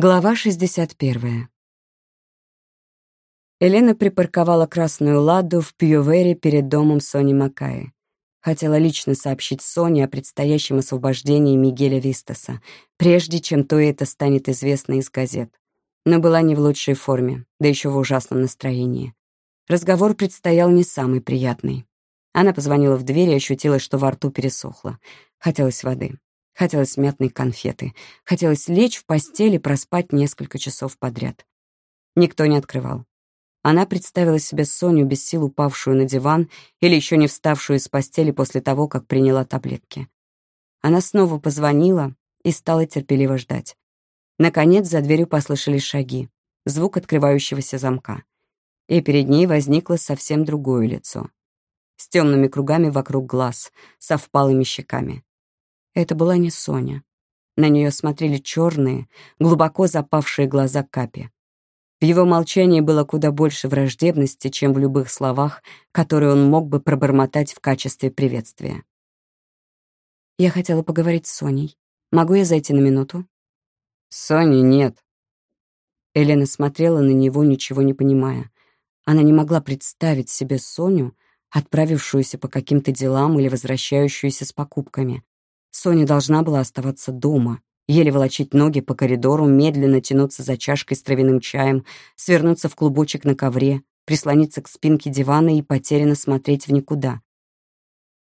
Глава 61. Елена припарковала красную ладу в Пьювере перед домом Сони Макаи. Хотела лично сообщить Соне о предстоящем освобождении Мигеля Вистаса, прежде чем то это станет известно из газет. Но была не в лучшей форме, да еще в ужасном настроении. Разговор предстоял не самый приятный. Она позвонила в дверь и ощутила, что во рту пересохло. Хотелось воды. Хотелось мятной конфеты. Хотелось лечь в постели и проспать несколько часов подряд. Никто не открывал. Она представила себе Соню без сил упавшую на диван или еще не вставшую из постели после того, как приняла таблетки. Она снова позвонила и стала терпеливо ждать. Наконец за дверью послышались шаги, звук открывающегося замка. И перед ней возникло совсем другое лицо. С темными кругами вокруг глаз, со впалыми щеками. Это была не Соня. На нее смотрели черные, глубоко запавшие глаза Капи. В его молчании было куда больше враждебности, чем в любых словах, которые он мог бы пробормотать в качестве приветствия. «Я хотела поговорить с Соней. Могу я зайти на минуту?» «Сони нет». Елена смотрела на него, ничего не понимая. Она не могла представить себе Соню, отправившуюся по каким-то делам или возвращающуюся с покупками. Соня должна была оставаться дома, еле волочить ноги по коридору, медленно тянуться за чашкой с травяным чаем, свернуться в клубочек на ковре, прислониться к спинке дивана и потерянно смотреть в никуда.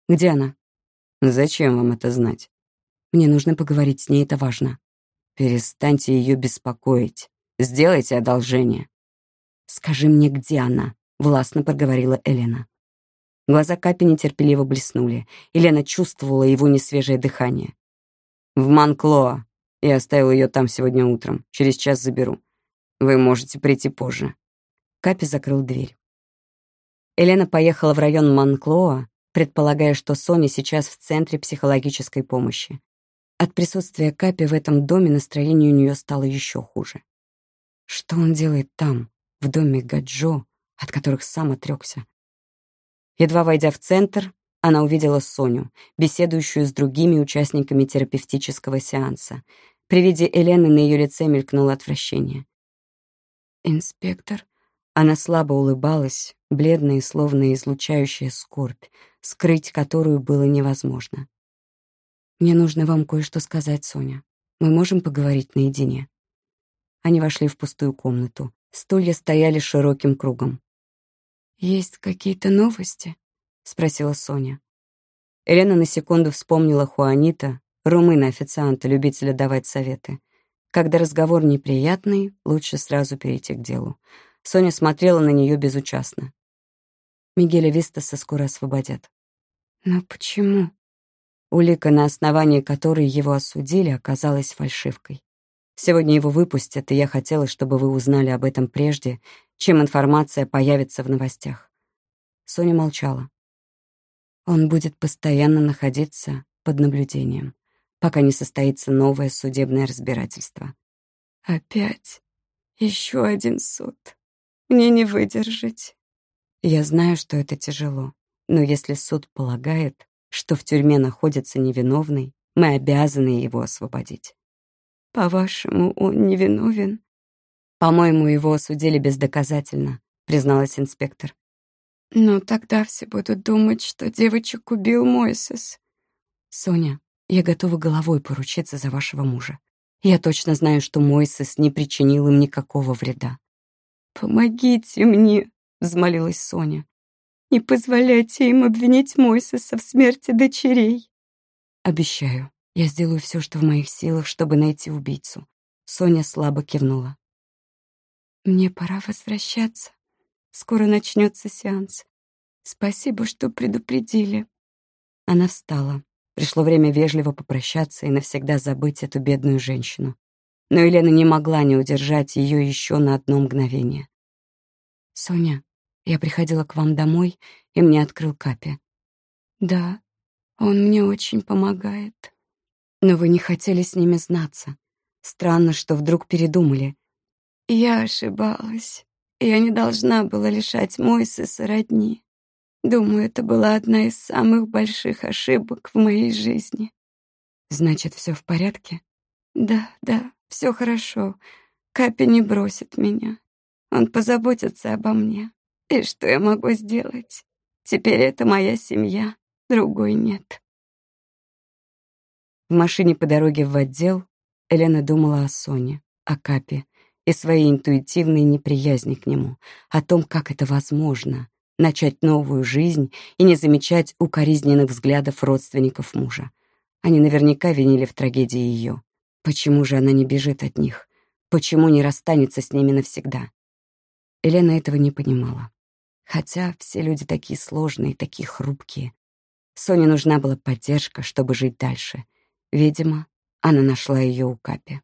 «Где она?» «Зачем вам это знать?» «Мне нужно поговорить с ней, это важно». «Перестаньте ее беспокоить. Сделайте одолжение». «Скажи мне, где она?» — властно проговорила Элена. Глаза Капи нетерпеливо блеснули. Елена чувствовала его несвежее дыхание. «В Манклоа. Я оставил ее там сегодня утром. Через час заберу. Вы можете прийти позже». Капи закрыл дверь. Елена поехала в район Манклоа, предполагая, что Соня сейчас в центре психологической помощи. От присутствия Капи в этом доме настроение у нее стало еще хуже. Что он делает там, в доме Гаджо, от которых сам отрекся? Едва войдя в центр, она увидела Соню, беседующую с другими участниками терапевтического сеанса. При виде Елены на ее лице мелькнуло отвращение. «Инспектор?» Она слабо улыбалась, бледная и словно излучающая скорбь, скрыть которую было невозможно. «Мне нужно вам кое-что сказать, Соня. Мы можем поговорить наедине?» Они вошли в пустую комнату. Стулья стояли широким кругом. «Есть какие-то новости?» — спросила Соня. Елена на секунду вспомнила Хуанита, румына-официанта, любителя давать советы. Когда разговор неприятный, лучше сразу перейти к делу. Соня смотрела на нее безучастно. Мигеля Вистаса скоро освободят. Но почему? Улика, на основании которой его осудили, оказалась фальшивкой. Сегодня его выпустят, и я хотела, чтобы вы узнали об этом прежде, чем информация появится в новостях. Соня молчала. Он будет постоянно находиться под наблюдением, пока не состоится новое судебное разбирательство. Опять еще один суд. Мне не выдержать. Я знаю, что это тяжело, но если суд полагает, что в тюрьме находится невиновный, мы обязаны его освободить. По-вашему, он невиновен? По-моему, его осудили бездоказательно, призналась инспектор. Но тогда все будут думать, что девочек убил Мойсес. Соня, я готова головой поручиться за вашего мужа. Я точно знаю, что Мойсес не причинил им никакого вреда. «Помогите мне», — взмолилась Соня. «Не позволяйте им обвинить Мойсеса в смерти дочерей». «Обещаю, я сделаю все, что в моих силах, чтобы найти убийцу. Соня слабо кивнула. Мне пора возвращаться. Скоро начнется сеанс. Спасибо, что предупредили. Она встала. Пришло время вежливо попрощаться и навсегда забыть эту бедную женщину. Но Елена не могла не удержать ее еще на одно мгновение. «Соня, я приходила к вам домой, и мне открыл Капи». «Да, он мне очень помогает». Но вы не хотели с ними знаться. Странно, что вдруг передумали. Я ошибалась. Я не должна была лишать Мойсеса родни. Думаю, это была одна из самых больших ошибок в моей жизни. Значит, все в порядке? Да, да, все хорошо. Капи не бросит меня. Он позаботится обо мне. И что я могу сделать? Теперь это моя семья, другой нет. В машине по дороге в отдел Елена думала о Соне, о Капе и своей интуитивной неприязни к нему, о том, как это возможно — начать новую жизнь и не замечать укоризненных взглядов родственников мужа. Они наверняка винили в трагедии ее. Почему же она не бежит от них? Почему не расстанется с ними навсегда? Елена этого не понимала. Хотя все люди такие сложные, такие хрупкие. Соне нужна была поддержка, чтобы жить дальше. Видимо, она нашла ее у Капи.